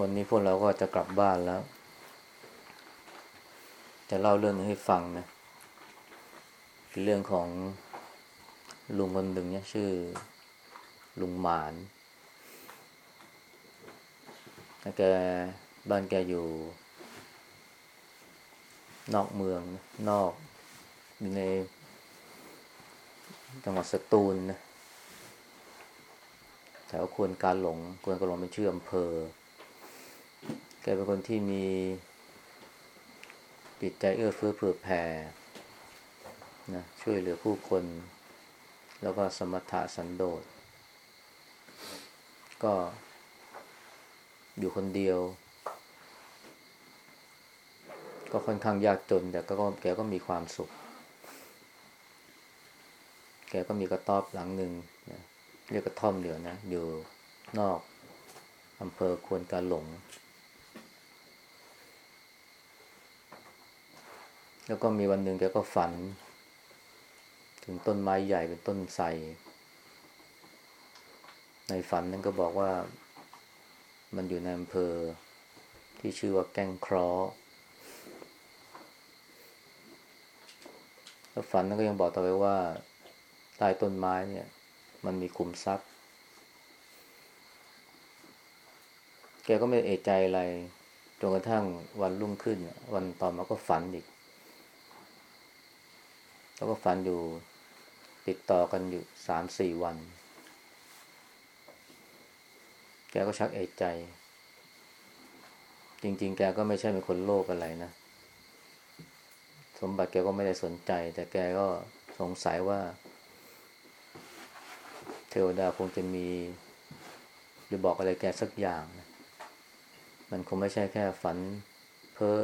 วันนี้พวกเราก็จะกลับบ้านแล้ว จะเล่าเรื่องนึงให้ฟังนะเป็นเรื่องของลุงคนหนึ่งเนี่ยชื่อ ลุงหมานแกบ้านแกอยู่ นอกเมืองนอกอยู่ในจังหวัดสตูลนะแถวควรการหลงควรการหลงเป็นชื่ออำเภอ กเป็นคนที่มีจิตใจเอื้อเฟื้อเผื่อแผ่นะช่วยเหลือผู้คน แล้วก็สมถะสันโดษ ก็อยู่คนเดียว ก็ค่อนข้างยากจน แต่ก็แกก็มีความสุข แกก็มีกระต๊อบหลังหนึ่งนะเรียกกระท่อมเดียวนะ อยู่นอกอำเภอควนกาหลง แล้วก็มีวันหนึ่งแกก็ฝัน ถึงต้นไม้ใหญ่เป็นต้นไทรในฝันนั้นก็บอกว่ามันอยู่ในอำเภอ ที่ชื่อว่าแก้งครอแล้วฝันนั้นก็ยังบอกต่อไปว่าใต้ต้นไม้เนี่ย มันมีขุมทรัพย์ แกก็ไม่เอะใจอะไรจนกระทั่งวันรุ่งขึ้น วันต่อมาก็ฝันอีก แล้วก็ฝันอยู่ติดต่อกันอยู่สามสี่วัน แกก็ชักเอะใจ จริง ๆ แกก็ไม่ใช่เป็นคนโลภอะไรนะ สมบัติแกก็ไม่ได้สนใจ แต่แกก็สงสัยว่า เทวดาคงจะมีหรือบอกอะไรแกสักอย่างนะมันคงไม่ใช่แค่ฝันเพ้อ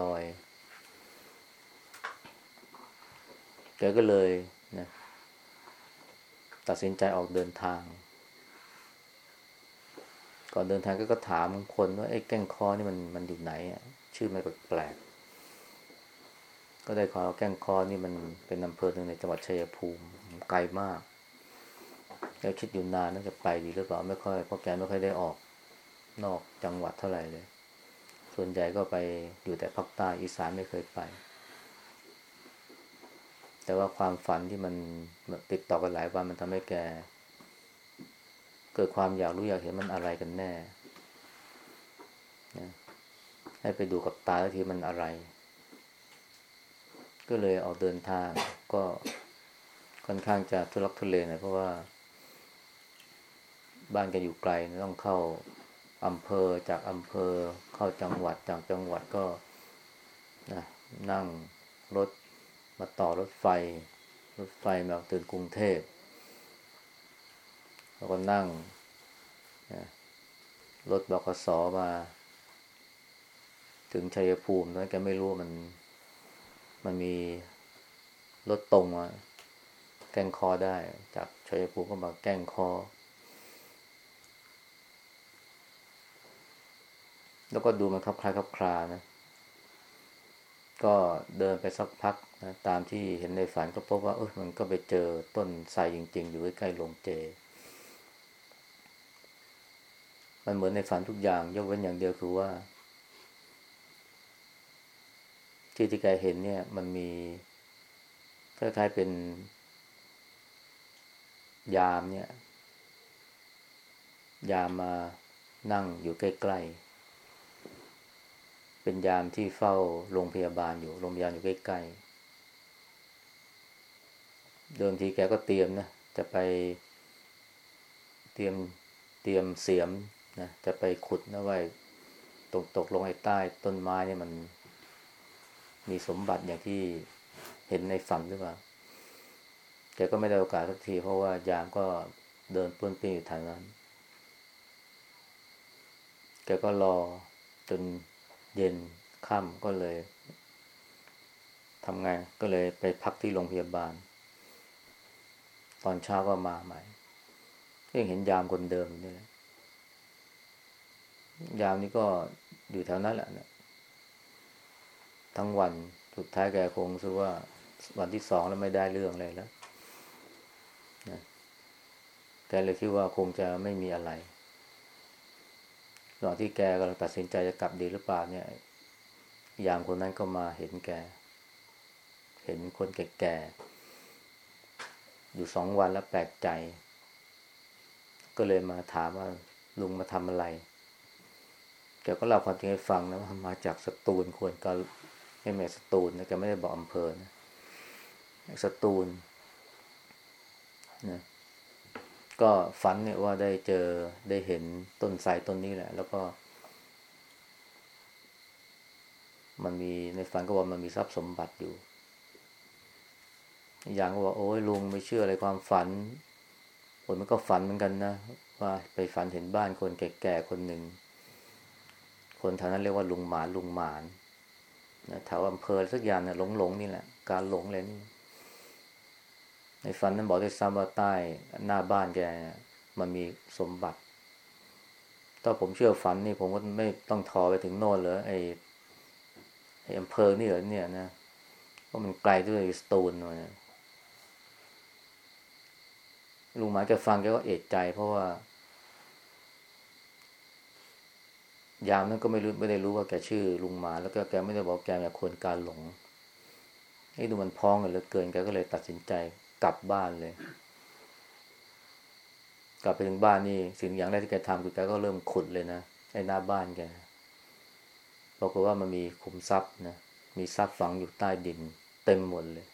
ลอยๆ แกก็เลยนะตัดสินใจออกเดินทาง ก่อนเดินทางก็ก็ถามคนว่าไอ้แก้งคอนี่มันมันอยู่ไหนอะชื่อมันแปลกๆก็ได้ความว่าแก้งคอนี่มันเป็นอำเภอหนึ่งในจังหวัดชัยภูมิไกลมากแกคิดอยู่นานน่าจะไปดีหรือเปล่าไม่ค่อยเพราะแกไม่ค่อยได้ออกนอกจังหวัดเท่าไหร่เลย ส่วนใหญ่ก็ไปอยู่แต่ภาคใต้อีสานไม่เคยไป แต่ว่าความฝันที่มันติดต่อกันหลายวันมันทำให้แก เกิดความอยากรู้อยากเห็นมันอะไรกันแน่นะให้ไปดูกับตาทีมันอะไร ก็เลยออกเดินทางก็ค่อนข้างจะทุลักทุเลหน่อยเพราะว่า บ้านแกอยู่ไกลต้องเข้าอำเภอจากอำเภอเข้าจังหวัดจากจังหวัดก็นะนั่งรถ มาต่อรถไฟ รถไฟมาถึงกรุงเทพแล้วก็นั่งรถบกสมา ถึงชัยภูมิแล้วแกไม่รู้มัน มันมีรถตรงมาแก้งคอได้ จากชัยภูมิก็มาแก้งคอ แล้วก็ดูมันคลับคลายคลับคลานะ ก็เดินไปสักพัก นะตามที่เห็นในฝันก็พบว่าเออมันก็ไปเจอต้นไทรจริง ๆ อยู่ใกล้ๆโรงเจ มันเหมือนในฝันทุกอย่างยกเว้นอย่างเดียวคือว่า ที่ที่แกเห็นเนี่ย มันมีคล้ายๆเป็น ยามเนี่ย ยามมานั่งอยู่ใกล้ ๆเป็นยามที่เฝ้าโรงพยาบาลอยู่ โรงพยาบาลอยู่ใกล้ๆ เดิมทีแกก็เตรียมนะ จะไป เตรียมเตรียมเสียมนะจะไปขุดนะไว้ตกตกลงไอ้ใต้ต้นไม้เนี่ยมัน มีสมบัติอย่างที่เห็นในฝันหรือเปล่าแกก็ไม่ได้โอกาสสักที เพราะว่ายามก็เดินป้วนเปี้ยนอยู่ทางนั้น แกก็รอจนเย็นค่ำก็เลยทำงานก็เลยไปพักที่โรงพยาบาล ตอนเช้าก็มาใหม่ก็ยังเห็นยามคนเดิมอยู่นี่แหละยามนี้ก็อยู่แถวนั้นแหละนะทั้งวันสุดท้ายแกคงรู้สึกว่าวันที่สองแล้วไม่ได้เรื่องอะไรแล้วนะแกเลยคิดว่าคงจะไม่มีอะไรระหว่างที่แกกำลังตัดสินใจจะกลับดีหรือเปล่าเนี่ย ยามคนนั้นก็มาเห็นแก เห็นคนแก่ อยู่สองวันแล้วแปลกใจ ก็เลยมาถามว่าลุงมาทำอะไรแกก็เล่าความจริงให้ฟังนะว่ามาจากสตูลควรก็ไม่แม่สตูลนะแกไม่ได้บอกอำเภอนะสตูลนะก็ฝันเนี่ยว่าได้เจอได้เห็นต้นไทรต้นนี้แหละ แล้วก็ มันมีในฝันก็บอกมันมีทรัพย์สมบัติอยู่ อย่างก็บอกโอ้ยลุงไม่เชื่ออะไรความฝันผมมันก็ฝันเหมือนกันนะว่าไปฝันเห็นบ้านคนแก่ๆคนหนึ่ง คนแถวนั้นเรียกว่าลุงหมานลุงหมานนะแถวอำเภอสักอย่างเนี่ยหลงหลงนี่แหละ การหลงเลยนี่ ในฝันนั้นบอกได้ซ้ำว่าใต้หน้าบ้านแกมันมีสมบัติ ถ้าผมเชื่อฝันนี่ผมก็ไม่ต้องทอไปถึงโน่นเลยไอ้ไอ้อำเภอนี่เหรอเนี่ยนะเพราะมันไกลด้วยสตูลเนี่ย ลุงหมายแกฟังแกก็เอกใจ เพราะว่า ยามนั้นก็ไม่รู้ไม่ได้รู้ว่าแกชื่อ ลุงหมาแล้วก็แกไม่ได้บอกแกอยากควรการหลงไอ้ดูมันพ้องกันเหลือเกินแกก็เลยตัดสินใจกลับบ้านเลย กลับไปถึงบ้านนี่สิ่งอย่างแรกที่แกทำคือแกก็เริ่มขุดเลยนะไอ้หน้าบ้านแกปรากฏว่ามันมีขุมทรัพย์นะมีทรัพย์ฝังอยู่ใต้ดิน เต็มหมดเลย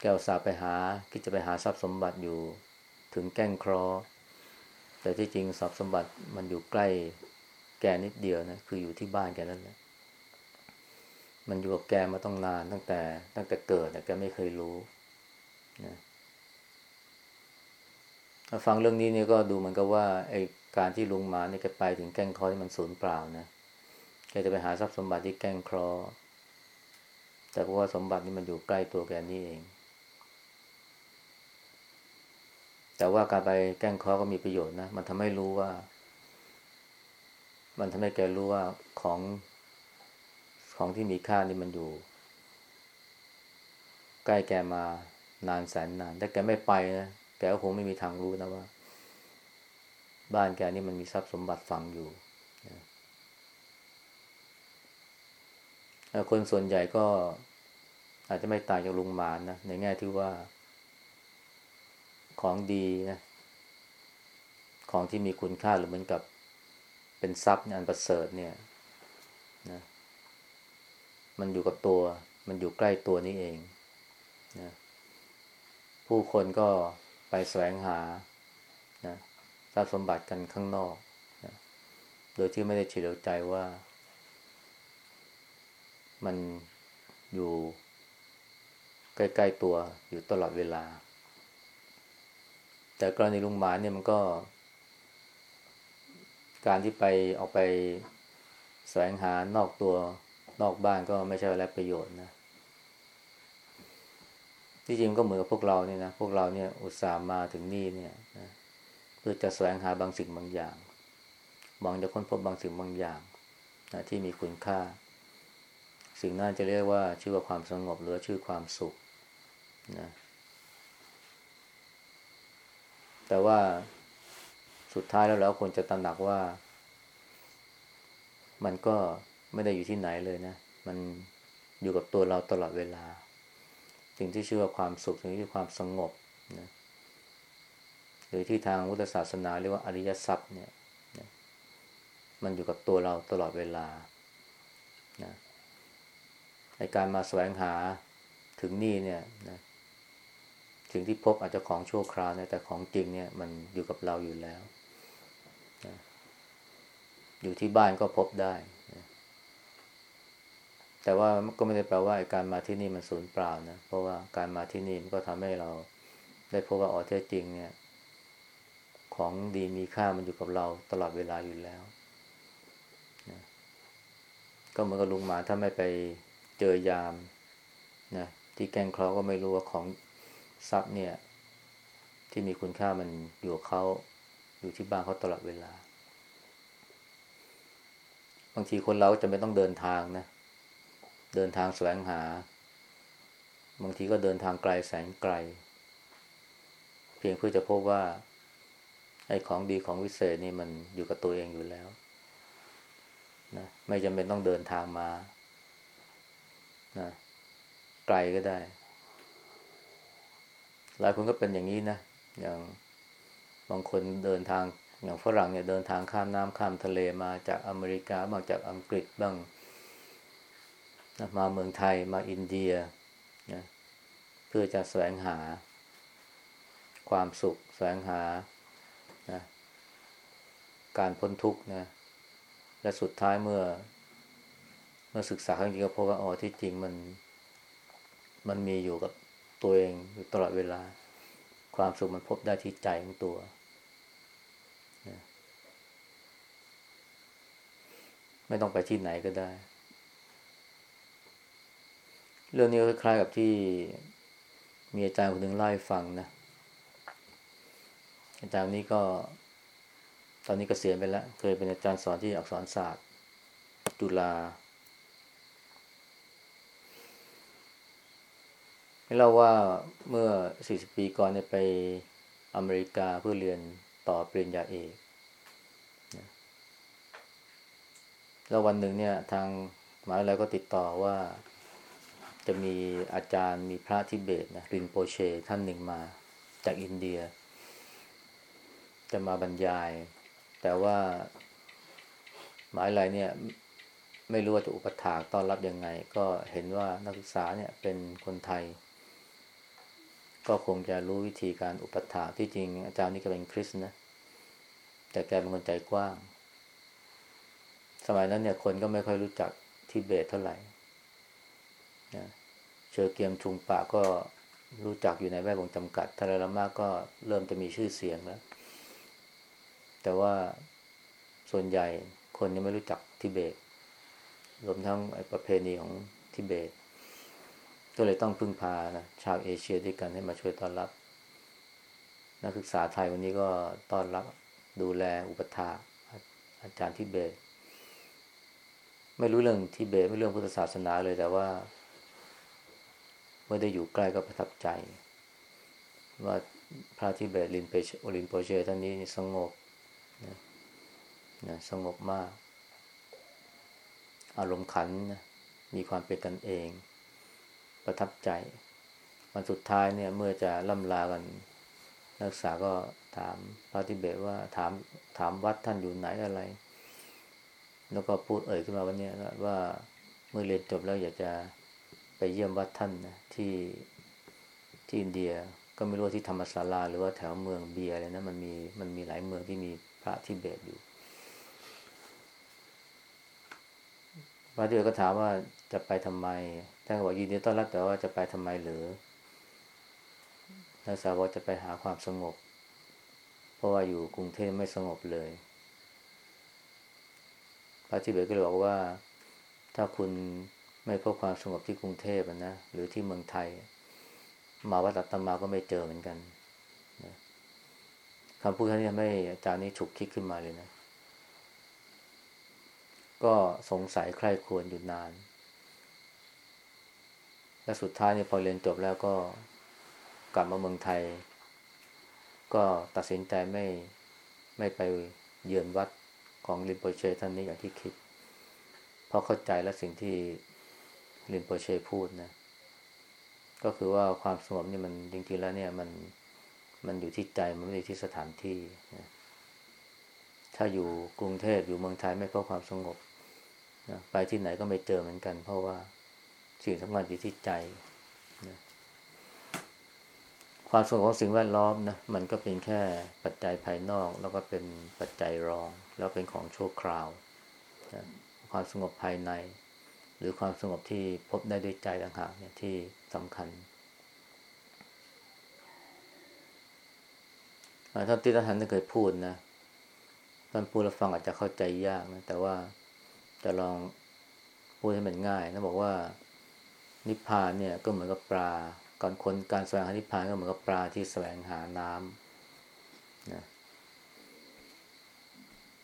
แกอุตส่าห์ไปหาคิดจะไปหาทรัพย์สมบัติอยู่ถึงแก้งครอ แต่ที่จริงทรัพย์สมบัติมันอยู่ใกล้แกนิดเดียวนะคืออยู่ที่บ้านแกนั่นแหละมันอยู่กับแกมาต้องนานตั้งแต่ ตั้งแต่เกิดแต่แกไม่เคยรู้นะฟังเรื่องนี้เนี่ยก็ดูเหมือนกับว่าไอ้การที่ลุงหมาเนี่ยแกไปถึงแก้งคอที่มันสูญเปล่านะแกจะไปหาทรัพย์สมบัติที่แก้งครอแต่เพราะว่าสมบัตินี่มันอยู่ใกล้ตัวแกนี่เอง แต่ว่าการไปแกล้งคอก็มีประโยชน์นะ มันทำให้รู้ว่า มันทำให้แกรู้ว่าของของที่มีค่านี่มันอยู่ ใกล้แกมานานแสนนานแต่แกไม่ไปนะแกก็คงไม่มีทางรู้นะว่า บ้านแกนี่มันมีทรัพย์สมบัติฝังอยู่คนส่วนใหญ่ก็อาจจะไม่ต่างจากลุงหมานนะในแง่ที่ว่า ของดีนะของที่มีคุณค่าหรือเหมือนกับเป็นทรัพย์อันประเสริฐเนี่ยนะมันอยู่กับตัว มันอยู่ใกล้ตัวนี้เองนะผู้คนก็ไปแสวงหานะทรัพย์สมบัติกันข้างนอกนะโดยที่ไม่ได้เฉลียวใจว่า มันอยู่ใกล้ ๆ ตัวอยู่ตลอดเวลา แต่กรณีลุงหมาเนี่ยมันก็ การที่ไปออกไปแสวงหานอกตัวนอกบ้านก็ไม่ใช่ไรประโยชน์นะที่จริงก็เหมือนกับพวกเราเนี่ยนะพวกเราเนี่ยอุตส่าห์มาถึงนี่เนี่ยนะเพื่อจะแสวงหาบางสิ่งบางอย่างหวังจะค้นพบบางสิ่งบางอย่างนะที่มีคุณค่า สิ่งนั้นจะเรียกว่าชื่อว่าความสงบหรือชื่อความสุขนะ แต่ว่าสุดท้ายแล้วเราควรจะตระหนักว่า มันก็ไม่ได้อยู่ที่ไหนเลยนะ มันอยู่กับตัวเราตลอดเวลา สิ่งที่ชื่อว่าความสุขสิ่งที่ความสงบนะหรือที่ทางพุทธศาสนาเรียกว่าอริยทรัพย์เนี่ยนะมันอยู่กับตัวเราตลอดเวลานะในการมาแสวงหาถึงนี่เนี่ยนะ สิ่งที่พบอาจจะของชั่วคราวนะแต่ของจริงเนี่ยมันอยู่กับเราอยู่แล้วนะอยู่ที่บ้านก็พบได้แต่ว่าก็ไม่ได้แปลว่าการมาที่นี่มันสูญเปล่านะเพราะว่าการมาที่นี่มันก็ทำให้เราได้พบว่าอ๋อแท้จริงเนี่ย ของดีมีค่ามันอยู่กับเราตลอดเวลาอยู่แล้วนะก็เหมือนกับลุงหมาถ้าไม่ไปเจอยามนะที่แกงคลอก็ไม่รู้ว่าของ ทรัพย์เนี่ย ที่มีคุณค่ามันอยู่เขาอยู่ที่บ้านเขาตลอดเวลา บางทีคนเราจะไม่ต้องเดินทางนะ เดินทางแสวงหา บางทีก็เดินทางไกลแสนไกล เพียงเพื่อจะพบว่าไอ้ของดีของวิเศษนี่มันอยู่กับตัวเองอยู่แล้วนะไม่จำเป็นต้องเดินทางมานะไกลก็ได้ หลายคนก็เป็นอย่างนี้นะ อย่างบางคนเดินทาง อย่างฝรั่งเนี่ยเดินทางข้ามน้ำข้ามทะเลมาจากอเมริกามางจากอังกฤษบ้างมาเมืองไทยมาอินเดียนะเพื่อจะแสวงหาความสุข แสวงหานะการพ้นทุกข์นะ และสุดท้ายเมื่อ เมื่อศึกษาจริงๆก็พบว่าอ๋อที่จริงมัน มันมีอยู่กับ ตัวเองอยู่ตลอดเวลา ความสุขมันพบได้ที่ใจของตัวนะไม่ต้องไปที่ไหนก็ได้ เรื่องนี้คล้ายๆกับที่มีอาจารย์คนหนึ่งเล่าให้ฟังนะอาจารย์นี้ก็ ตอนนี้กเกษียณไปแล้ว เคยเป็นอาจารย์สอนที่อักษรศาสตร์ จุฬาให้ เล่าว่าเมื่อ 40 ปีก่อนเนี่ยไปอเมริกาเพื่อเรียนต่อปริญญาเอกแล้ววันหนึ่งเนี่ยทางหมหาวิทยาลัยก็ติดต่อว่าจะมีอาจารย์มีพระทิเบตนะรินโปเชท่านหนึ่งมาจากอินเดีย จะมาบรรยาย แต่ว่าหมายไรเนี่ย ไม่รู้ว่าจะอุปถากต้อนรับยังไง ก็เห็นว่านักศึกษาเนี่ยเป็นคนไทย ก็คงจะรู้วิธีการอุปถาที่จริง อาจารย์นี่ก็เป็นคริสนะ แต่แกเป็นคนใจกว้าง สมัยนั้นเนี่ยคนก็ไม่ค่อยรู้จักทิเบตเท่าไหร่นะเชอเกียมชุงปะก็รู้จักอยู่ในแวดวงจำกัดทาราลามาก็เริ่มจะมีชื่อเสียงแล้ว แต่ว่าส่วนใหญ่คนยังไม่รู้จักทิเบต รวมทั้งประเพณีของทิเบต ก็เลยต้องพึ่งพานะชาวเอเชียด้วยกันให้มาช่วยต้อนรับ นักศึกษาไทยวันนี้ก็ต้อนรับดูแลอุปถาอาจารย์ทิเบต ไม่รู้เรื่องทิเบตไม่เรื่องพุทธศาสนาเลยแต่ว่า เมื่อได้อยู่ใกล้ก็ประทับใจ ว่าพระทิเบตลินเปโอลินโปเชท่านนี้สงบนะนะสงบมาก อารมณ์ขันนะมีความเป็นกันเอง ประทับใจ วันสุดท้ายเนี่ยเมื่อจะล่ำลากันนักศึกษาก็ถามพระทิเบตว่าถามถามวัดท่านอยู่ไหนอะไร แล้วก็พูดเอ่ยขึ้นมาวันนี้ว่าเมื่อเรียนจบแล้วอยากจะไปเยี่ยมวัดท่านนะที่ที่อินเดียก็ไม่รู้ที่ธรรมศาลาหรือว่าแถวเมืองเบียร์เลยนะมันมีมันมีหลายเมืองที่มีพระทิเบตอยู่พระทิเบตก็ถามว่าจะไปทำไม ท่านก็บอกยินดีต้อนรับแต่ว่าจะไปทำไมหรือนักสาวจะไปหาความสงบ เพราะว่าอยู่กรุงเทพไม่สงบเลย พระทิเบตก็เลยบอกว่า ถ้าคุณไม่พบความสงบที่กรุงเทพนะหรือที่เมืองไทย มาวัดตัตมาก็ไม่เจอเหมือนกันนะคำพูดนี้ทำให้อาจารย์นี้ฉุกคิดขึ้นมาเลยนะ ก็สงสัยใคร่ควรอยู่นาน และสุดท้ายเนี่ยพอเรียนจบแล้วก็กลับมาเมืองไทย ก็ตัดสินใจไม่ไม่ไปเยือนวัดของริมโปเชท่านนี้อย่างที่คิด เพราะเข้าใจและสิ่งที่ลินโปเชพูดนะ ก็คือว่าความสงบนี่มันจริงๆแล้วเนี่ยมันมันอยู่ที่ใจมันไม่ได้ที่สถานที่นะถ้าอยู่กรุงเทพอยู่เมืองไทยไม่พบความสงบนะไปที่ไหนก็ไม่เจอเหมือนกัน เพราะว่า สิ่งสำคัญอยู่ที่ใจนะความสงบของสิ่งแวดล้อมนะมันก็เป็นแค่ปัจจัยภายนอก แล้วก็เป็นปัจจัยรอง แล้วเป็นของชั่วคราวนะความสงบภายใน หรือความสงบที่พบได้ด้วยใจต่างหากเนี่ยที่สำคัญท่านติทันได้เคยพูดนะท่านพูดแล้วฟังอาจจะเข้าใจยากนะ แต่ว่าจะลองพูดให้มันง่ายนะบอกว่า นิพพานเนี่ยก็เหมือนกับปลาการคนการแสวงหานิพพานก็เหมือนกับปลาที่แสวงหาน้ำนะ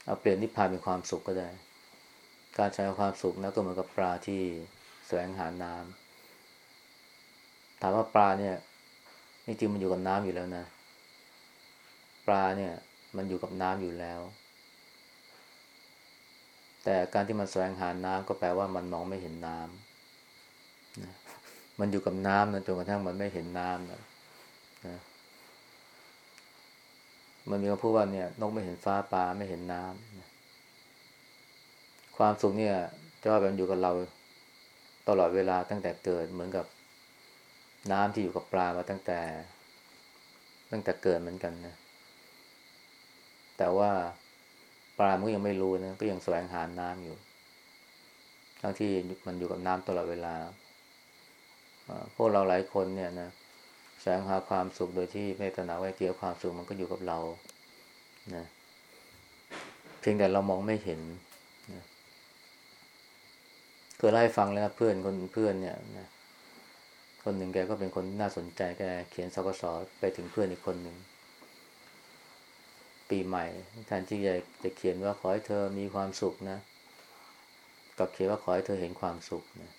เอาเปลี่ยนนิพพานเป็นความสุขก็ได้ การใช้ความสุขนะก็เหมือนกับปลาที่แสวงหาน้ำถามว่าปลาเนี่ยจริงมันอยู่กับน้ำอยู่แล้วนะ ปลาเนี่ย มันอยู่กับน้ำอยู่แล้ว แต่การที่มันแสวงหาน้ำก็แปลว่ามันมองไม่เห็นน้ำนะ มันอยู่กับน้ำนะจนกระทั่งมันไม่เห็นน้ำนะนะมันมีคำพูดว่าเนี่ยนกไม่เห็นฟ้าปลาไม่เห็นน้ำนะความสุขเนี่ยจะว่ามันอยู่กับเราตลอดเวลาตั้งแต่เกิดเหมือนกับน้ำที่อยู่กับปลามาตั้งแต่ ตั้งแต่เกิดเหมือนกันนะ แต่ว่าปลามันยังไม่รู้นะก็ยังแสวงหาน้ำอยู่ ทั้งที่มันอยู่กับน้ำตลอดเวลา พวกเราหลายคนเนี่ยนะแสวงหาความสุขโดยที่ไม่ตระหนักว่าเกี่ยวความสุขมันก็อยู่กับเรานะเพียงแต่เรามองไม่เห็นนะเคยเล่ฟังแล้วเพื่อนคนเพื่อนเนี่ยนะคนหนึ่งแกก็เป็นคนน่าสนใจแกเขียนสกสไปถึงเพื่อนอีกคนหนึ่งปีใหม่แทนที่จะจะเขียนว่าขอให้เธอมีความสุขนะ กับเขียนว่าขอให้เธอเห็นความสุขนะ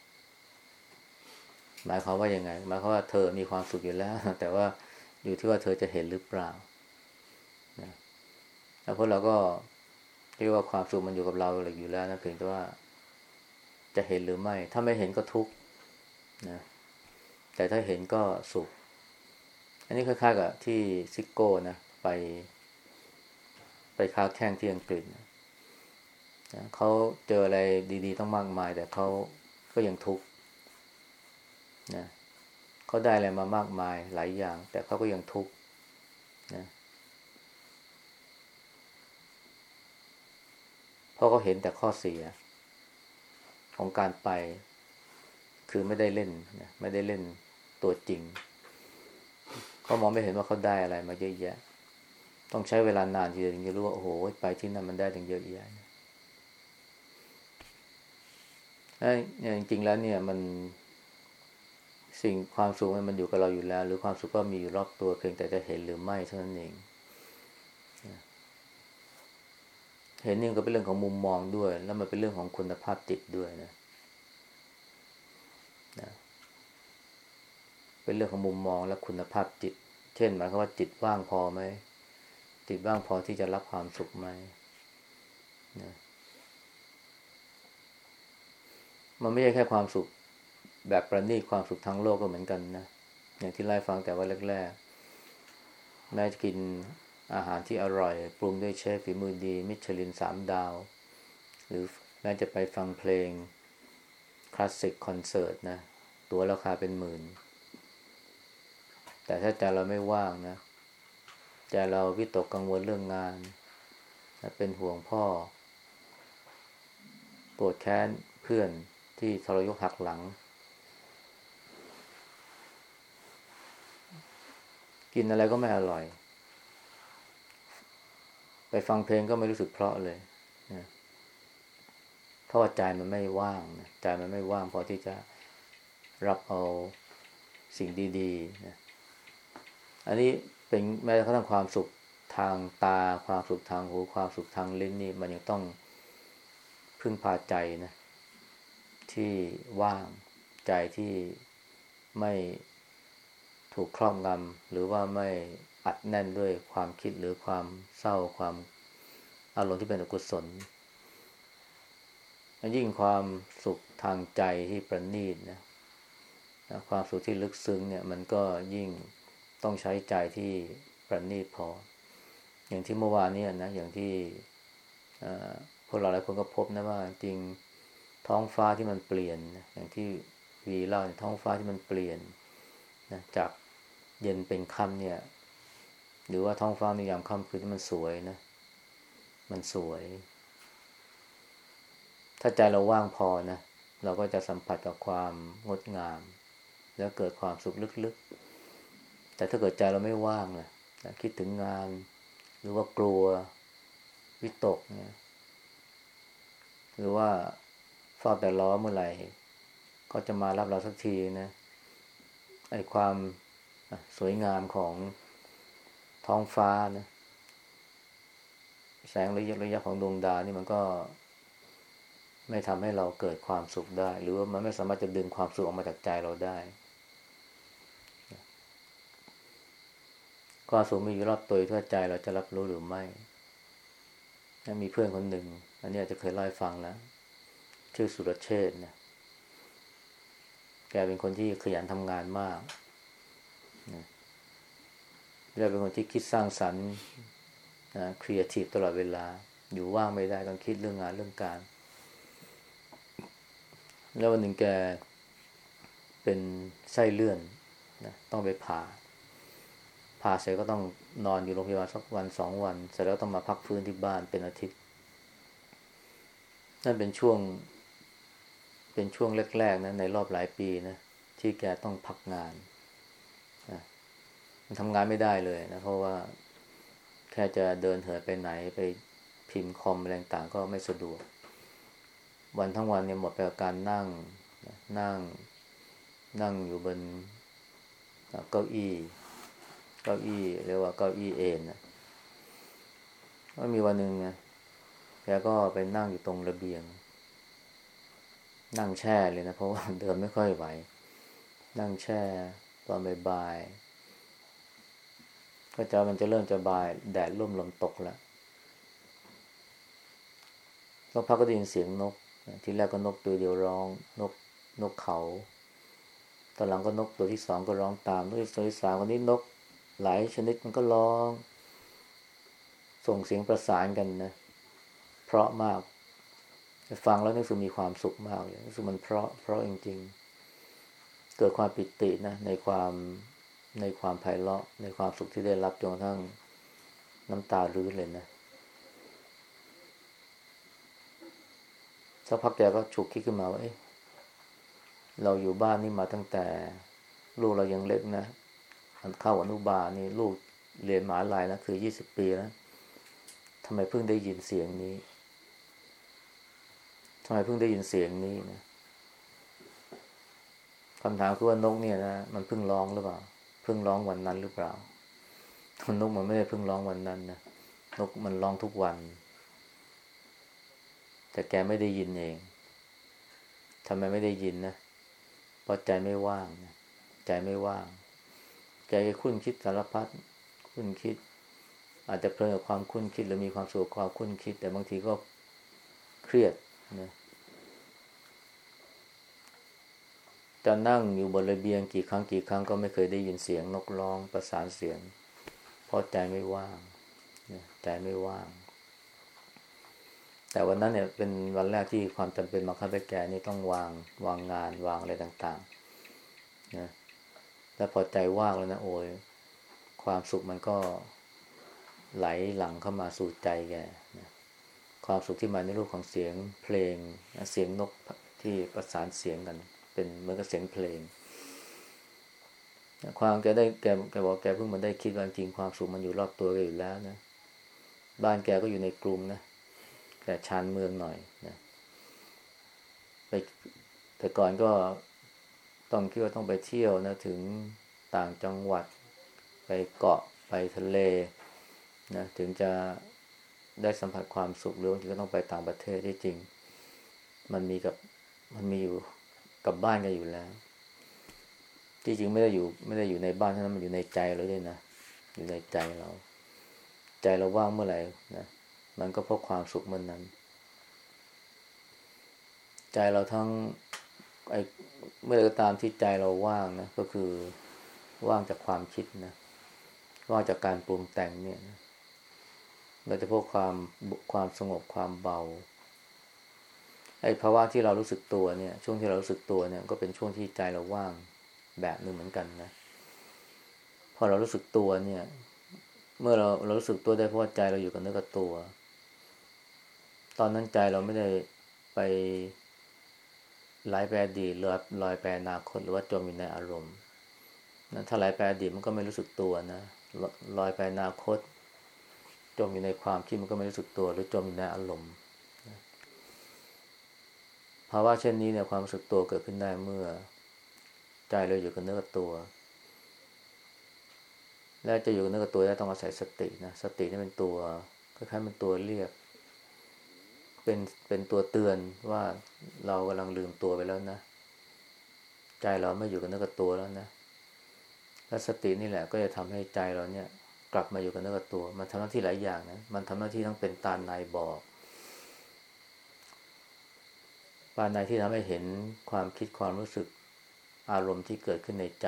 หมายความว่ายังไง หมายความว่าเธอมีความสุขอยู่แล้ว แต่ว่าอยู่ที่ว่าเธอจะเห็นหรือเปล่านะแล้วพวกเราก็เรียกว่าความสุขมันอยู่กับเราอยู่แล้วนะเพียงแต่ว่าจะเห็นหรือไม่ ถ้าไม่เห็นก็ทุกข์นะ แต่ถ้าเห็นก็สุข อันนี้คล้ายๆกับที่ซิโก้นะไปไปค้าแข่งที่อังกฤษนะเขาเจออะไรดี ๆ ต้องมากมาย แต่เขาก็ยังทุกข์ นะเขาได้อะไรมามากมายหลายอย่าง แต่เขาก็ยังทุกข์นะเพราะเขาเห็นแต่ข้อเสีย ของการไป คือไม่ได้เล่นนะไม่ได้เล่นตัวจริงเขามองไม่เห็นว่าเขาได้อะไรมาเยอะแยะ ต้องใช้เวลานานทีเดียวถึงจะรู้ว่าโอ้โหไปที่นั่นมันได้ถึงเยอะแยะนี่ยจริงๆแล้วเนี่ยมัน สิ่งความสุขมันอยู่กับเราอยู่แล้ว หรือความสุขก็มีอยู่รอบตัวเพียงแต่จะเห็นหรือไม่เท่านั้นเอง เห็นนี่ก็เป็นเรื่องของมุมมองด้วย แล้วมันเป็นเรื่องของคุณภาพจิตด้วยนะนะเป็นเรื่องของมุมมองและคุณภาพจิต เช่นหมายความว่าจิตว่างพอไหมจิตว่างพอที่จะรับความสุขไหมนะมันไม่ใช่แค่ความสุข แบบประณีตความสุขทั้งโลกก็เหมือนกันนะ อย่างที่ไล่ฟังแต่ว่าแรกๆ แม้จะกินอาหารที่อร่อย ปรุงด้วยเชฟฝีมือดี มิชลินสามดาว หรือแม้จะไปฟังเพลงคลาสสิกคอนเสิร์ตนะ ตัวราคาเป็นหมื่น แต่ถ้าใจเราไม่ว่างนะ ใจเราวิตกกังวลเรื่องงาน เป็นห่วงพ่อปวดแค้นเพื่อนที่ทรยศหักหลัง กินอะไรก็ไม่อร่อย ไปฟังเพลงก็ไม่รู้สึกเพราะเลยนะเพราะว่าใจมันไม่ว่างนะใจมันไม่ว่างพอที่จะรับเอาสิ่งดีๆนะอันนี้เป็นแม้กระทั่งความสุขทางตา ความสุขทางหู ความสุขทางลิ้นนี่ มันยังต้องพึ่งพาใจนะ ที่ว่างใจที่ไม่ ถูกครอบงำหรือว่าไม่อัดแน่นด้วยความคิดหรือความเศร้าความอารมณ์ที่เป็นอกุศลยิ่งความสุขทางใจที่ประณีตนะความสุขที่ลึกซึ้งเนี่ย มันก็ยิ่งต้องใช้ใจที่ประณีตพอ อย่างที่เมื่อวานนี้นะอย่างที่พวกเราหลายคนก็พบนะว่าจริงท้องฟ้าที่มันเปลี่ยน อย่างที่วีเล่าท้องฟ้าที่มันเปลี่ยนนะจาก เย็นเป็นค่ำเนี่ย หรือว่าท้องฟ้าในยามค่ำคืนมันสวยนะ มันสวย ถ้าใจเราว่างพอนะ เราก็จะสัมผัสกับความงดงาม แล้วเกิดความสุขลึกๆ แต่ถ้าเกิดใจเราไม่ว่างนะคิดถึงงาน หรือว่ากลัว วิตกเนี่ย หรือว่าเฝ้าแต่ล้อเมื่อไหร่เขาจะมารับเราสักทีนะไอความ สวยงามของท้องฟ้านะแสงระยะระยะของดวงดาวนี่มันก็ ไม่ทำให้เราเกิดความสุขได้ หรือว่ามันไม่สามารถจะดึงความสุขออกมาจากใจเราได้ความสุขมีอยู่รอบตัวทั่วใจเราจะรับรู้หรือไม่มีเพื่อนคนหนึ่ง อันนี้อาจจะเคยเล่าให้ฟังแล้ว ชื่อสุรเชษนะแกเป็นคนที่ขยันทำงานมาก แล้วเป็นคนที่คิดสร้างสรรค์นะครีเอทีฟตลอดเวลา อยู่ว่างไม่ได้ต้องคิดเรื่องงานเรื่องการ แล้ววันหนึ่งแกเป็นไส้เลื่อนนะต้องไปผ่าผ่าเสร็จก็ต้องนอนอยู่โรงพยาบาลสักวันสองวัน เสร็จแล้วต้องมาพักฟื้นที่บ้านเป็นอาทิตย์ นั่นเป็นช่วง เป็นช่วงแรกๆนะในรอบหลายปีนะที่แกต้องพักงาน มันทำงานไม่ได้เลยนะ เพราะว่าแค่จะเดินเหินไปไหนไปพิมพ์คอมอะไรต่างก็ไม่สะดวก วันทั้งวันเนี่ยหมดไปกับการนั่งนั่ง นั่งอยู่บนเก้าอี้ เก้าอี้เรียกว่าเก้าอี้เอ็นนะก็มีวันหนึ่งนะแกก็ไปนั่งอยู่ตรงระเบียง นั่งแช่เลยนะ เพราะว่าเดินไม่ค่อยไหว นั่งแช่ตอนบ่ายๆ ก็จะมันจะเริ่มจะบ่ายแดดร่มลมตกแล้วก็พักก็ได้ยินเสียงนก ทีแรกก็นกตัวเดียวร้อง นกนกเขา ตอนหลังก็นกตัวที่สองก็ร้องตามตัวที่สามวันนี้นก หลายชนิดมันก็ร้อง ส่งเสียงประสานกันนะ เพราะมากฟังแล้วนึกสึกมีความสุขมากเลยนึกสึกมันเพราะเพราะจริงๆ เกิดความปิตินะในความ ในความไพเราะ ในความสุขที่ได้รับจนกระทั่งน้ำตารื้นเลยนะสักพักแกก็ฉุกคิดขึ้นมาว่าเอ๊ะเราอยู่บ้านนี่มาตั้งแต่ ลูกเรายังเล็กนะเข้าอนุบาลนี่ลูกเรียนมหาลัยนะคือยี่สิบปีแล้วทำไมเพิ่งได้ยินเสียงนี้ทำไมเพิ่งได้ยินเสียงนี้นะคำถามคือว่านกเนี่ยนะมันเพิ่งร้องหรือเปล่า พิ่งร้องวันนั้นหรือเปล่านกมันไม่ได้เพิ่งร้องวันนั้นนะนกมันร้องทุกวัน แต่แกไม่ได้ยินเองทำไมไม่ได้ยินนะเพราะใจไม่ว่างนะใจไม่ว่าง ใจคุ้นคิดสารพัดคุ้นคิด อาจจะเพลินกับความคุ้นคิด หรือมีความสุขความคุ้นคิด แต่บางทีก็เครียดนะ จะนั่งอยู่บนระเบียงกี่ครั้งกี่ครั้งก็ไม่เคยได้ยินเสียงนกร้องประสานเสียง เพราะใจไม่ว่างใจไม่ว่าง แต่วันนั้นเนี่ยเป็นวันแรกที่ความจำเป็นมาคับไปแก่นี่ต้องวางวางงานวางอะไรต่างๆนะแล้วพอใจว่างแล้วนะโอ้ยความสุขมันก็ไหลหลังเข้ามาสู่ใจแกนะความสุขที่มาในรูปของเสียงเพลงเสียงนกที่ประสานเสียงกัน เป็นเหมือนกับเสียงเพลง ความแกได้แกแกบอกแกเพิ่งมาได้คิดว่าจริงความสุขมันอยู่รอบตัวแกอยู่แล้วนะ บ้านแกก็อยู่ในกรุงนะแต่ชานเมืองหน่อยนะไปแต่ก่อนก็ต้องคิดว่าต้องไปเที่ยวนะถึงต่างจังหวัด ไปเกาะไปทะเลนะถึงจะได้สัมผัสความสุขหรือบางทีก็ต้องไปต่างประเทศที่จริง มันมีกับมันมีอยู่ กับบ้านกันอยู่แล้ว ที่จริงไม่ได้อยู่ ไม่ได้อยู่ในบ้านเท่านั้นมันอยู่ในใจเราด้วยนะอยู่ในใจเรา ใจเราว่างเมื่อไหร่นะมันก็พบความสุขเมื่อนนั้น ใจเราทั้งไอ้เมื่อไรก็ตามที่ใจเราว่างนะก็คือว่างจากความคิดนะว่างจากการปรุงแต่งเนี่ยนะเราจะพบความความสงบความเบา ไอ้ภาวะที่เรารู้สึกตัวเนี่ย ช่วงที่เรารู้สึกตัวเนี่ยก็เป็นช่วงที่ใจเราว่างแบบหนึ่งเหมือนกันนะพอเรารู้สึกตัวเนี่ย เมื่อเราเรารู้สึกตัวได้เพราะว่าใจเราอยู่กับเนื้อกับตัว ตอนนั้นใจเราไม่ได้ไปไหลไปอดีตหรือลอยไปอนาคตหรือว่าจมอยู่ในอารมณ์นะถ้าไหลไปอดีตมันก็ไม่รู้สึกตัวนะลอยไปอนาคต จมอยู่ในความคิดมันก็ไม่รู้สึกตัว หรือจมอยู่ในอารมณ์ ภาวะเช่นนี้เนี่ยความรู้สึกตัวเกิดขึ้นได้เมื่อ ใจเราอยู่กับเนื้อกับตัว และจะอยู่กับเนื้อกับตัวได้ต้องอาศัยสตินะสตินี่เป็นตัวคล้ายๆเป็นตัวเรียก เป็นเป็นตัวเตือนว่าเรากำลังลืมตัวไปแล้วนะ ใจเราไม่อยู่กับเนื้อกับตัวแล้วนะและสตินี่แหละก็จะทำให้ใจเราเนี่ย กลับมาอยู่กับเนื้อกับตัว มันทำหน้าที่หลายอย่างนะมันทำหน้าที่ทั้งเป็นตาในบอก ตาในที่ทำให้เห็นความคิดความรู้สึกอารมณ์ที่เกิดขึ้นในใจ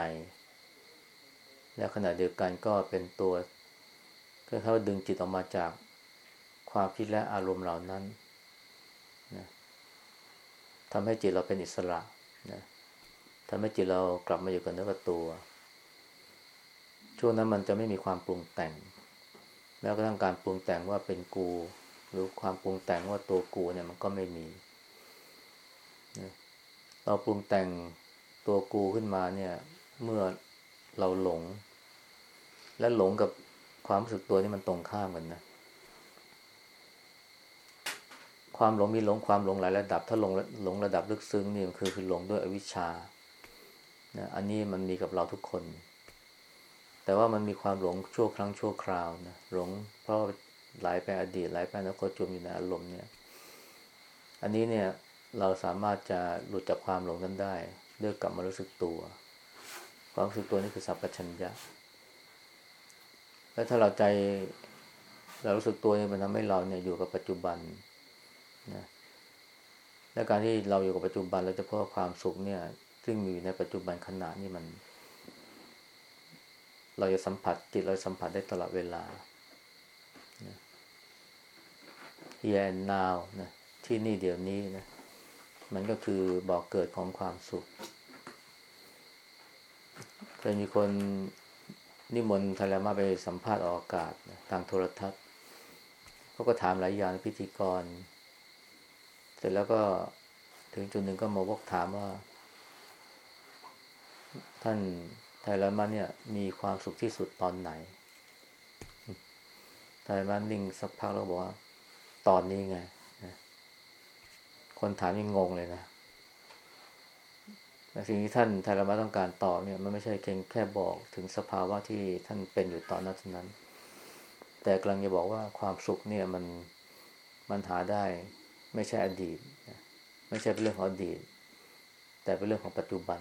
และขณะเดียวกันก็เป็นตัวก็เขาดึงจิตออกมาจากความคิดและอารมณ์เหล่านั้นนะทำให้จิตเราเป็นอิสระนะทำให้จิตเรากลับมาอยู่กับเนื้อกับตัว ช่วงนั้นมันจะไม่มีความปรุงแต่ง แม้กระทั่งการปรุงแต่งว่าเป็นกู หรือความปรุงแต่งว่าตัวกูเนี่ยมันก็ไม่มี เราปรุงแต่งตัวกูขึ้นมาเนี่ย เมื่อเราหลง และหลงกับความรู้สึกตัวนี่มันตรงข้ามกันนะ ความหลงมีหลงความหลงหลายระดับ ถ้าหลงหลงระดับลึกซึ้งนี่มันคือคือหลงด้วยอวิชชานะอันนี้มันมีกับเราทุกคน แต่ว่ามันมีความหลงชั่วครั้งชั่วคราวนะหลงเพราะไหลไปอดีตไหลไปแล้วก็จมอยู่ในอารมณ์เนี่ย อันนี้เนี่ย เราสามารถจะหลุดจากความหลงนั้นได้ด้วยกกลับมารู้สึกตัว ความรู้สึกตัวนี่คือสัพพัญญะแล้วถ้าเราใจเรารู้สึกตัวเนี่ยมันทำให้เราเนี่ยอยู่กับปัจจุบันนะและการที่เราอยู่กับปัจจุบันเราจะพบความสุขเนี่ย ซึ่งมีอยู่ในปัจจุบันขณะนี่มัน เราจะสัมผัสจิตเราสัมผัสได้ตลอดเวลา here and now นะที่นี่เดี๋ยวนี้นะ มันก็คือบอกเกิดของความสุขเคยมีคนนิมนต์ทารมาไปสัมภาษณ์ออกอากาศทางโทรทัศน์เขาก็ถามหลายอย่างพิธีกร เสร็จแล้วก็ถึงจุดหนึ่งก็มาวกถามว่า ท่านไทยรัฐมาเนี่ย มีความสุขที่สุดตอนไหนไทยรัฐนิ่งสักพักแล้วบอกว่า ตอนนี้ไง คนถามยังงงเลยนะแต่สิ่งที่ท่านไทยรัฐมาต้องการตอบเนี่ย มันไม่ใช่เพียงแค่บอกถึงสภาวะที่ท่านเป็นอยู่ตอนนั้นนั้น แต่กำลังจะบอกว่าความสุขเนี่ยมันมันหาได้ ไม่ใช่อดีตไม่ใช่เป็นเรื่องของอดีต แต่เป็นเรื่องของปัจจุบัน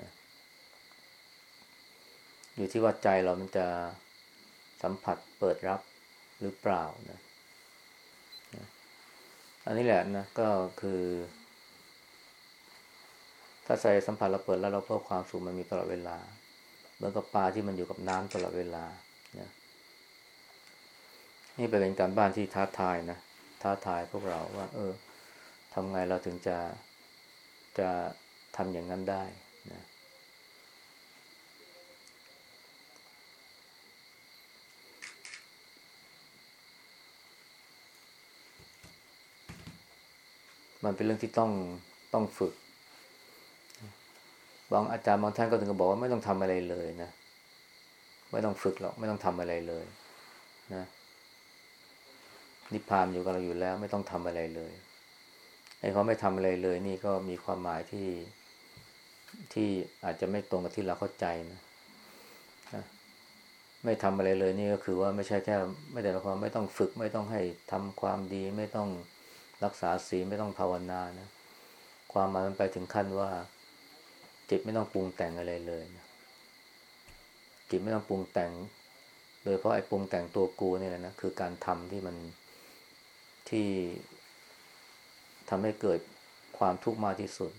นะอยู่ที่ว่าใจเรามันจะสัมผัสเปิดรับหรือเปล่านะ อันนี้แหละนะก็คือ ถ้าใจสัมผัสเราเปิดแล้วเราเพิ่มความสุขมันมีตลอดเวลา เหมือนกับปลาที่มันอยู่กับน้ำตลอดเวลานะนี่เป็นการบ้านที่ท้าทายนะท้าทายพวกเราว่า เออทำไงเราถึงจะจะทำอย่างนั้นได้นะ มันเป็นเรื่องที่ต้องต้องฝึก บางอาจารย์บางท่านก็ถึงกับบอกว่าไม่ต้องทำอะไรเลยนะ ไม่ต้องฝึกหรอกไม่ต้องทำอะไรเลยนะนิพพานอยู่กับเราอยู่แล้ว ไม่ต้องทำอะไรเลยไอ้เขาไม่ทำอะไรเลย นี่ก็มีความหมายที่ที่อาจจะไม่ตรงกับที่เราเข้าใจนะไม่ทำอะไรเลยนี่ก็คือว่าไม่ใช่แค่ ไม่ได้หมายความไม่ต้องฝึก ไม่ต้องให้ทำความดี ไม่ต้อง รักษาศีลไม่ต้องภาวนานะ ความหมายมันไปถึงขั้นว่า จิตไม่ต้องปรุงแต่งอะไรเลยนะจิตไม่ต้องปรุงแต่ง โดยเพราะไอ้ปรุงแต่งตัวกูนี่แหละนะคือการทำที่มันที่ทำให้เกิดความทุกข์มากที่สุด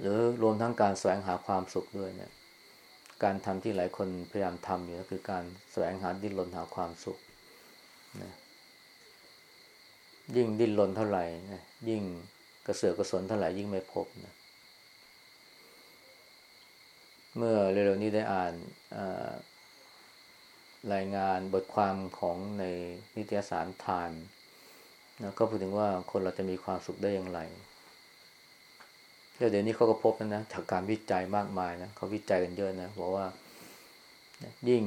หรือรวมทั้งการแสวงหาความสุขด้วยเนี่ย การทำที่หลายคนพยายามทำอยู่ก็คือการแสวงหาดิ้นรนหาความสุขนะ ยิ่งดิ้นรนเท่าไหร่นะยิ่งกระเสือกกระสนเท่าไหร่ยิ่งไม่พบนะเมื่อเร็วๆนี้ได้อ่านรายงานบทความของในนิตยสารทานนะก็พูดถึงว่าคนเราจะมีความสุขได้อย่างไรแล้วเดี๋ยวนี้เขาก็พบนะจากการวิจัยมากมายนะเขาวิจัยกันเยอะนะบอกว่ายิ่ง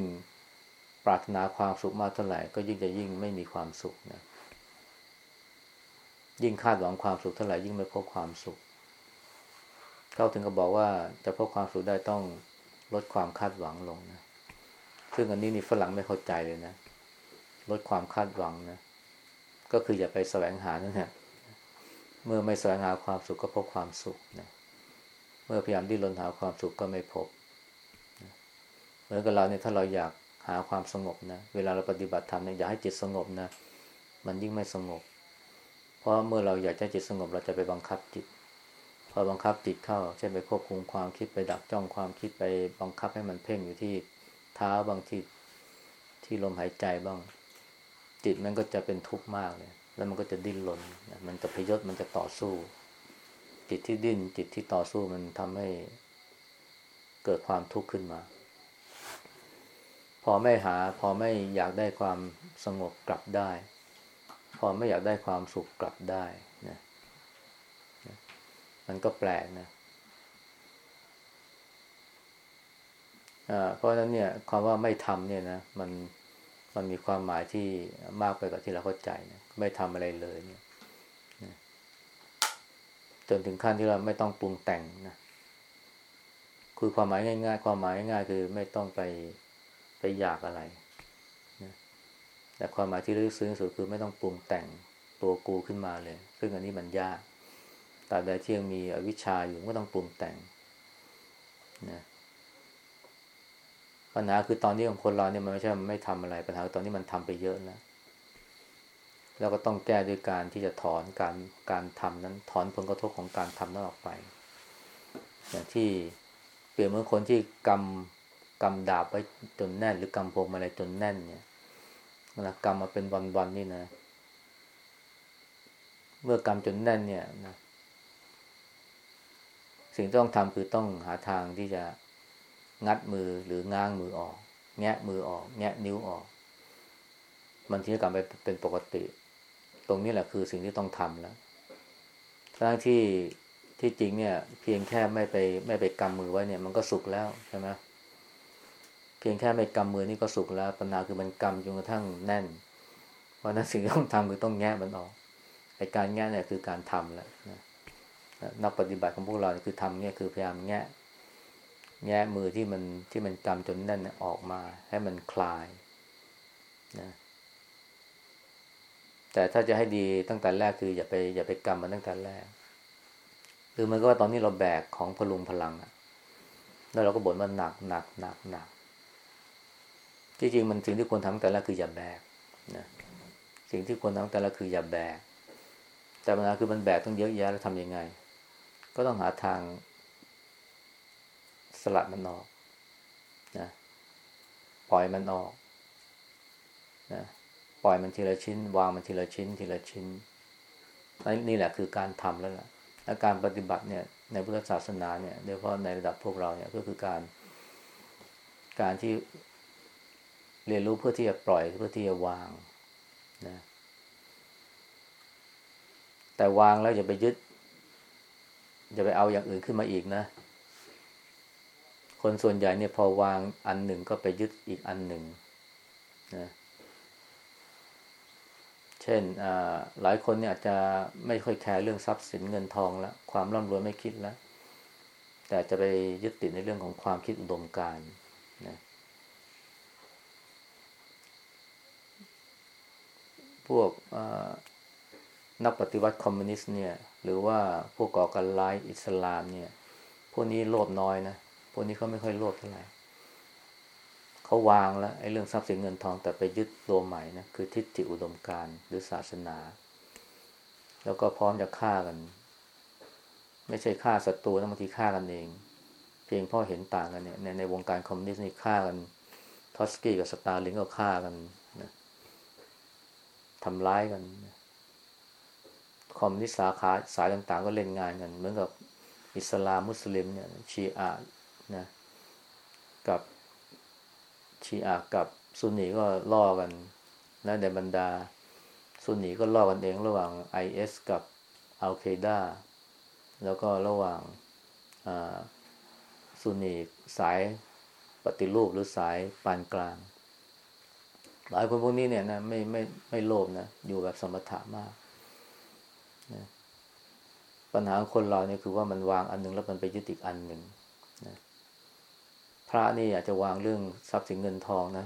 ปรารถนาความสุขมากเท่าไหร่ ก็ยิ่งจะยิ่งไม่มีความสุขนะ ยิ่งคาดหวังความสุขเท่าไหร่ยิ่งไม่พบความสุข เขาถึงก็บอกว่าจะพบความสุขได้ต้องลดความคาดหวังลงนะซึ่งอันนี้นี่ฝรั่งไม่เข้าใจเลยนะลดความคาดหวังนะก็คืออย่าไปแสวงหานั่นแหละเมื่อไม่แสวงหาความสุขก็พบความสุขนะเมื่อพยายามดิ้นรนหาความสุขก็ไม่พบเหมือนกับเราเนี่ยถ้าเราอยากหาความสงบนะ เวลาเราปฏิบัติธรรมเนี่ยอย่าให้จิตสงบนะ มันยิ่งไม่สงบ เพราะเมื่อเราอยากจะจิตสงบเราจะไปบังคับจิต พอบังคับจิตเข้าเช่นไปควบคุมความคิดไปดักจ้องความคิดไปบังคับให้มันเพ่งอยู่ที่เท้าบางที่ที่ลมหายใจบ้าง จิตมันก็จะเป็นทุกข์มากเลย แล้วมันก็จะดิ้นรนมันจะพยศมันจะต่อสู้ จิตที่ดิ้นจิตที่ต่อสู้มันทำให้เกิดความทุกข์ขึ้นมา พอไม่หาพอไม่อยากได้ความสงบกลับได้ พอไม่อยากได้ความสุขกลับได้นะมันก็แปลกนะเพราะฉะนั้นเนี่ยความว่าไม่ทำเนี่ยนะมันมันมีความหมายที่มากไปกว่าที่เราเข้าใจนะไม่ทำอะไรเลยเนี่ยจนถึงขั้นที่เราไม่ต้องปรุงแต่งนะคือความหมายง่าย ๆ ความหมายง่ายๆคือไม่ต้องไปไปอยากอะไร แต่ความหมายที่ลึกซึ้งสุดคือไม่ต้องปรุงแต่งตัวกูขึ้นมาเลย ซึ่งอันนี้มันยากตราบใดที่ยังมีอวิชชาอยู่ก็ต้องปรุงแต่งนะปัญหาคือตอนนี้ของคนเราเนี่ยมันไม่ใช่ไม่ทำอะไรปัญหาตอนนี้มันทำไปเยอะแล้วแล้วก็ต้องแก้ด้วยการที่จะถอนการการทำนั้น ถอนผลกระทบของการทำนั้นออกไป อย่างที่เปลี่ยนเหมือนคนที่กำกำดาบไว้จนแน่น หรือกำพวงมาลัยจนแน่นเนี่ย นะกำมมาเป็นวันๆนี่นะ เมื่อกำจนแน่นเนี่ยนะสิ่งที่ต้องทำคือต้องหาทางที่จะงัดมือหรือง้างมือออก แงะมือออก แงะนิ้วออก มันที่กลับไปเป็นปกติ ตรงนี้แหละคือสิ่งที่ต้องทำแล้วทั้งที่ที่จริงเนี่ย เพียงแค่ไม่ไปไม่ไปกำมือไว้เนี่ย มันก็สุกแล้วใช่ไหม เพียงแค่ไม่กำมือนี่ก็สุกแล้วปัญหาคือมันกำจนกระทั่งแน่นเพราะนั้นสิ่งที่ต้องทำคือต้องแงะมันออกไอการแงะเนี่ยคือการทำแล้วนะนักปฏิบัติของพวกเราคือทำเนี่ยคือพยายามแงะแงะมือที่มันที่มันกำจนแน่นออกมา ให้มันคลายนะแต่ถ้าจะให้ดีตั้งแต่แรกคืออย่าไปอย่าไปกำมันตั้งแต่แรกหรือมันก็ว่าตอนนี้เราแบกของพลุงพลังอะแล้วเราก็บ่นว่าหนักหนักหนักหนัก ที่จริงมันสิ่งที่ควรทำแต่แรกคืออย่าแบกนะสิ่งที่ควรทำแต่แรกคืออย่าแบก แต่ปัญหาคือมันแบกต้องเยอะแยะแล้วทำยังไง ก็ต้องหาทาง สลัดมันออกนะปล่อยมันออกนะปล่อยมันทีละชิ้น วางมันทีละชิ้น ทีละชิ้นนี่แหละคือการทำแล้วล่ะและการปฏิบัติเนี่ยในพุทธศาสนาเนี่ยโดยเฉพาะในระดับพวกเราเนี่ยก็คือการ การที่ เรียนรู้เพื่อที่จะปล่อยเพื่อที่จะวางนะแต่วางแล้วอย่าไปยึดอย่าไปเอาอย่างอื่นขึ้นมาอีกนะ คนส่วนใหญ่เนี่ยพอวางอันหนึ่งก็ไปยึดอีกอันหนึ่งนะเช่นหลายคนเนี่ยอาจจะไม่ค่อยแคร์เรื่องทรัพย์สินเงินทองแล้วความร่ำรวยไม่คิดแล้ว แต่จะไปยึดติดในเรื่องของความคิดอุดมการนะ พวกนักปฏิวัติคอมมิวนิสต์เนี่ย หรือว่าพวกก่อการร้ายอิสลามเนี่ย พวกนี้โลภน้อยนะ พวกนี้เขาไม่ค่อยโลภเท่าไหร่เขาวางแล้วไอ้เรื่องทรัพย์สินเงินทองแต่ไปยึดตัวใหม่นะคือทิฏฐิอุดมการหรือศาสนา แล้วก็พร้อมจะฆ่ากัน ไม่ใช่ฆ่าศัตรูนะบางทีฆ่ากันเอง เพียงเพราะเห็นต่างกันเนี่ยในในวงการคอมมิวนิสต์นี่ฆ่ากันทรอตสกี้กับสตาลินก็ฆ่ากัน ทำร้ายกัน คอมมิวนิสต์สาขาสายต่างๆ ก็เล่นงานกัน เหมือนกับอิสลามมุสลิมเนี่ยชีอะนะกับชีอะกับซุนนีก็ล่อกันและในบรรดาซุนนีก็ล่อกันเองระหว่าง IS กับอัลเคดาแล้วก็ระหว่างซุนนีสายปฏิรูปหรือสายปานกลาง หลายคนพวกนี้เนี่ยนะไม่ไม่ไม่โลภนะอยู่แบบสมถะมากนะปัญหาคนเราเนี่ยคือว่ามันวางอันหนึ่งแล้วมันไปยึดอีกอันหนึ่งนะพระนี่อยาจจะวางเรื่องทรัพย์สินเงินทองนะ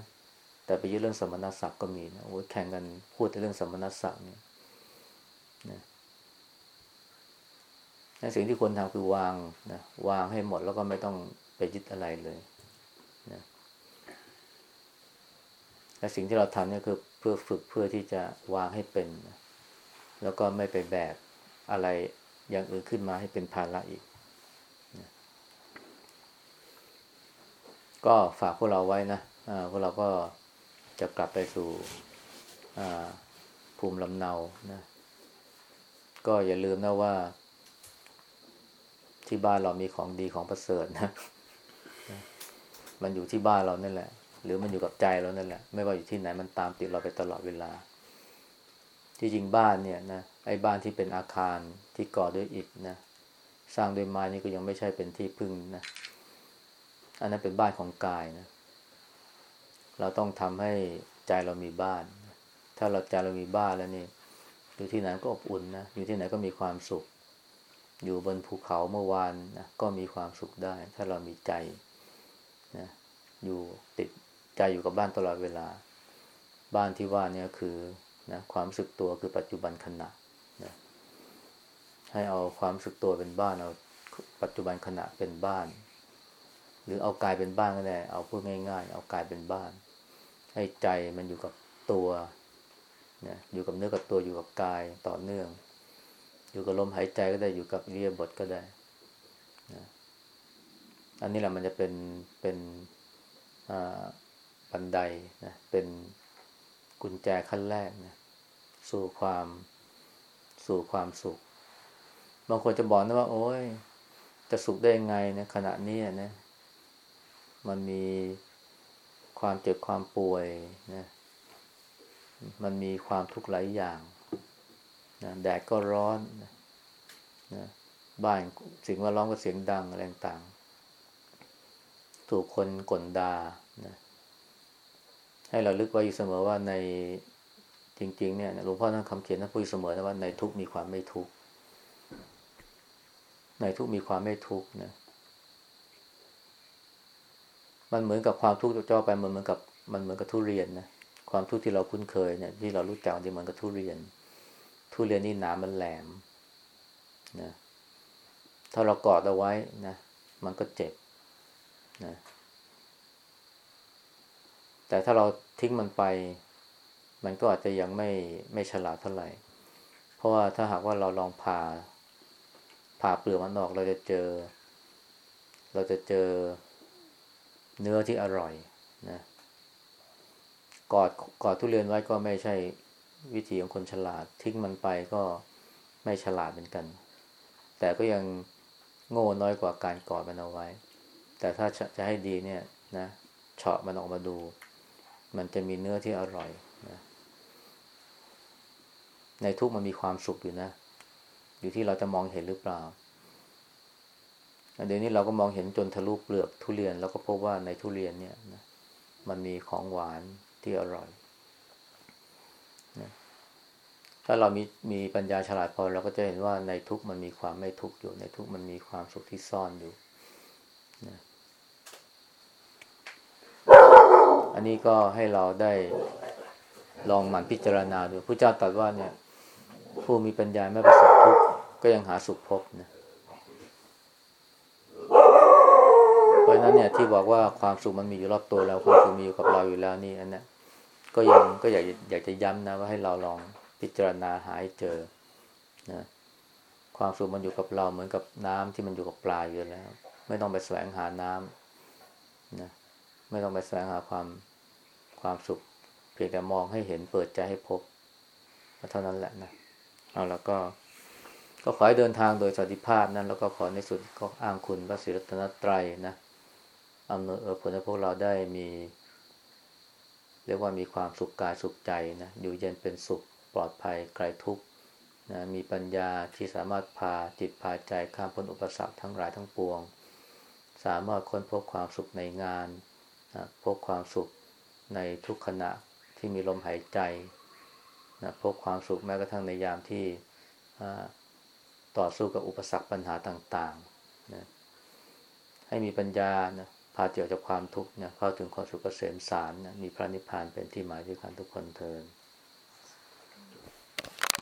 แต่ไปยึดเรื่องสมณศักดิ์ก็มีนะโอ้ยแข่งกันพูดในเรื่องสมณศักดิ์เนี่ยนะสิ่งที่ควรทำคือวางนะวางให้หมดแล้วก็ไม่ต้องไปยึดอะไรเลยนะ และสิ่งที่เราทำนี่คือเพื่อฝึกเพื่อที่จะวางให้เป็น แล้วก็ไม่ไปแบกอะไรอย่างอื่นขึ้นมาให้เป็นภาระอีก ก็ฝากพวกเราไว้นะพวกเราก็จะกลับไปสู่ภูมิลำเนานะก็อย่าลืมนะว่า ที่บ้านเรามีของดีของประเสริฐนะ มันอยู่ที่บ้านเรานั่นแหละ หรือมันอยู่กับใจเรานั่นแหละ ไม่ว่าอยู่ที่ไหนมันตามติดเราไปตลอดเวลา ที่จริงบ้านเนี่ยนะไอ้บ้านที่เป็นอาคารที่ก่อด้วยอิฐนะสร้างด้วยไม้นี่ก็ยังไม่ใช่เป็นที่พึ่งนะอันนั้นเป็นบ้านของกายนะ เราต้องทำให้ใจเรามีบ้าน ถ้าเราใจเรามีบ้านแล้วนี่อยู่ที่ไหนก็อบอุ่นนะอยู่ที่ไหนก็มีความสุข อยู่บนภูเขาเมื่อวานนะก็มีความสุขได้ ถ้าเรามีใจนะอยู่ติด ใจอยู่กับบ้านตลอดเวลา บ้านที่ว่านี่คือนะความรู้สึกตัวคือปัจจุบันขณะนะให้เอาความรู้สึกตัวเป็นบ้านเอาปัจจุบันขณะเป็นบ้าน หรือเอากายเป็นบ้านก็ได้เอาพูดง่าย ๆ เอากายเป็นบ้าน ให้ใจมันอยู่กับตัวนะอยู่กับเนื้อกับตัวอยู่กับกายต่อเนื่อง อยู่กับลมหายใจก็ได้อยู่กับเรียบทก็ได้นะอันนี้แหละมันจะเป็นเป็นอ่า บันไดนะเป็นกุญแจขั้นแรกนะสู่ความสู่ความสุข บางคนจะบอกนะว่า โอ้ย จะสุขได้ยังไงนะขณะนี้นะมันมีความเจ็บความป่วยนะมันมีความทุกข์หลายอย่างนะแดดก็ร้อนนะนะบ้านสิ่งแวดล้อมก็เสียงดังอะไรต่างถูกคนกลดานะ ให้เราลึกไว้อยู่เสมอว่าในจริง ๆ เนี่ยหลวงพ่อท่านคำเขียนท่านพูดเสมอนะว่าในทุกมีความไม่ทุกในทุกมีความไม่ทุกนะ มันเหมือนกับความทุกข์จ่อไปมันเหมือนกับมันเหมือนกับทุเรียนนะความทุกข์ที่เราคุ้นเคยเนี่ยที่เรารู้จักที่เหมือนกับทุเรียน ทุเรียนนี่หนามันแหลมนะถ้าเรากอดเอาไว้นะ มันก็เจ็บนะ แต่ถ้าเราทิ้งมันไป มันก็อาจจะยังไม่ไม่ฉลาดเท่าไหร่ เพราะว่าถ้าหากว่าเราลองผ่าผ่าเปลือกมันออกเราจะเจอ เราจะเจอเนื้อที่อร่อยนะกอดกอดทุเรียนไว้ก็ไม่ใช่วิธีของคนฉลาด ทิ้งมันไปก็ไม่ฉลาดเหมือนกัน แต่ก็ยังโง่น้อยกว่าการกอดมันเอาไว้ แต่ถ้าจะให้ดีเนี่ยนะเฉาะมันออกมาดู มันจะมีเนื้อที่อร่อยนะในทุกมันมีความสุขอยู่นะ อยู่ที่เราจะมองเห็นหรือเปล่าเดี๋ยวนี้เราก็มองเห็นจนทะลุเปลือกทุเรียน แล้วก็พบว่าในทุเรียนเนี่ยนะมันมีของหวานที่อร่อยนะถ้าเรามีมีปัญญาฉลาดพอเราก็จะเห็นว่าในทุกมันมีความไม่ทุกอยู่ ในทุกมันมีความสุขที่ซ่อนอยู่นะ อันนี้ก็ให้เราได้ลองหมั่นพิจารณาดูพระเจ้าตรัสว่าเนี่ย ผู้มีปัญญาไม่ประสบทุกข์ก็ยังหาสุขพบนะเพราะนั้นเนี่ยที่บอกว่าความสุขมันมีอยู่รอบตัวแล้วความสุขมีอยู่กับเราอยู่แล้วนี่อันนี้ก็ยังก็อยากอยากจะย้ำนะว่าให้เราลองพิจารณาหาให้เจอนะความสุขมันอยู่กับเราเหมือนกับน้ำที่มันอยู่กับปลาอยู่แล้ว ไม่ต้องไปแสวงหาน้ำนะ ไม่ต้องไปแสวงหาความความสุข เพียงแต่มองให้เห็นเปิดใจให้พบเท่านั้นแหละนะเอาแล้วก็ ก็ขอให้เดินทางโดยสติภาพนั้น แล้วก็ขอในสุดก็อ้างคุณพระศิรัตนตรัยนะอำนวยเออผลให้พวกเราได้มี เรียกว่ามีความสุขกายสุขใจนะอยู่เย็นเป็นสุขปลอดภัยไกลทุกข์นะมีปัญญาที่สามารถพาจิตพาใจข้ามพ้นอุปสรรคทั้งหลายทั้งปวง สามารถค้นพบความสุขในงาน นะพบความสุขในทุกขณะที่มีลมหายใจนะพบความสุขแม้กระทั่งในยามที่ต่อสู้กับอุปสรรคปัญหาต่างๆนะให้มีปัญญานะพาเจียวจากความทุกข์เนี่ยเข้าถึงความสุขเกษมสารนะมีพระนิพพานเป็นที่หมายด้วยกันทุกคนเทอ